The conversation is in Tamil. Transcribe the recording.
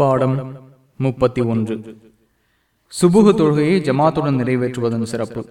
பாடம் முப்பத்தி ஒன்று. சுபுகு தொழுகையை ஜமாத்துடன் நிறைவேற்றுவதன் சிறப்பு.